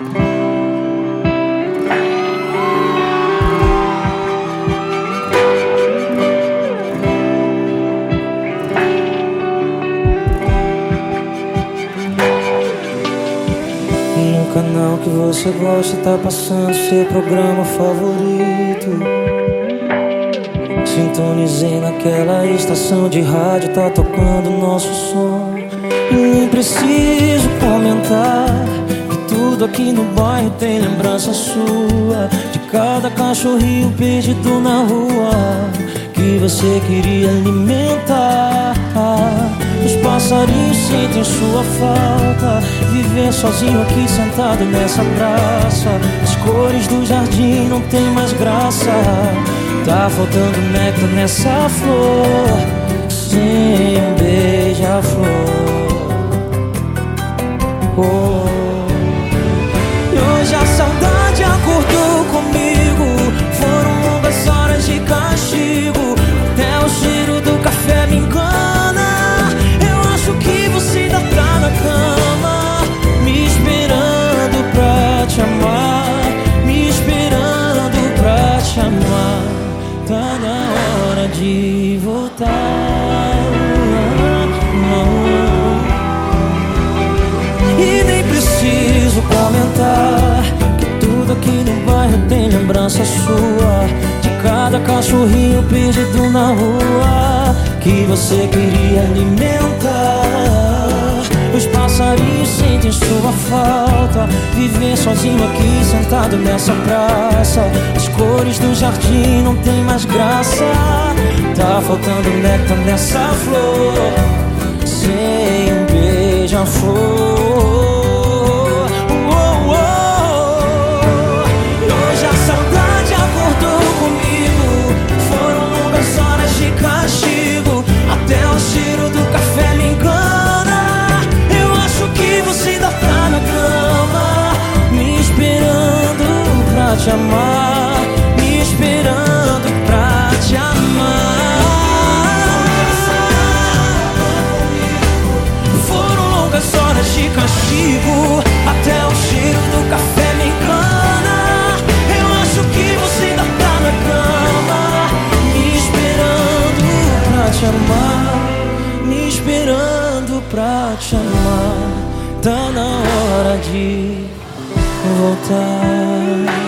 No canal que você gosta tá passando seu programa favorito. Sintonizei naquela estação de rádio, tá tocando nosso som. E nem preciso comentar tudo aqui no bairro tem lembrança sua De cada cachorrinho perdido na rua Que você queria alimentar. Os passarinhos sentem sua falta Viver sozinho aqui sentado nessa praça. As cores do jardim não tem mais graça Tá faltando néctar nessa flor Sem beija-flor oh. Tá na hora de voltar. E nem preciso comentar que tudo aqui no bairro tem lembrança sua de cada cachorrinho perdido na rua que você queria alimentar. Os passarinhos sentem sua falta. Viver sozinho aqui sentado nessa praça. As cores do jardim não tem mais graça. Tá faltando néctar nessa flor. Sem um beija-flor me esperando pra te amar. Foram longas horas de castigo, até o cheiro do café me engana. Eu acho que você ainda tá na cama, me esperando pra te amar, me esperando pra te amar. Tá na hora de voltar.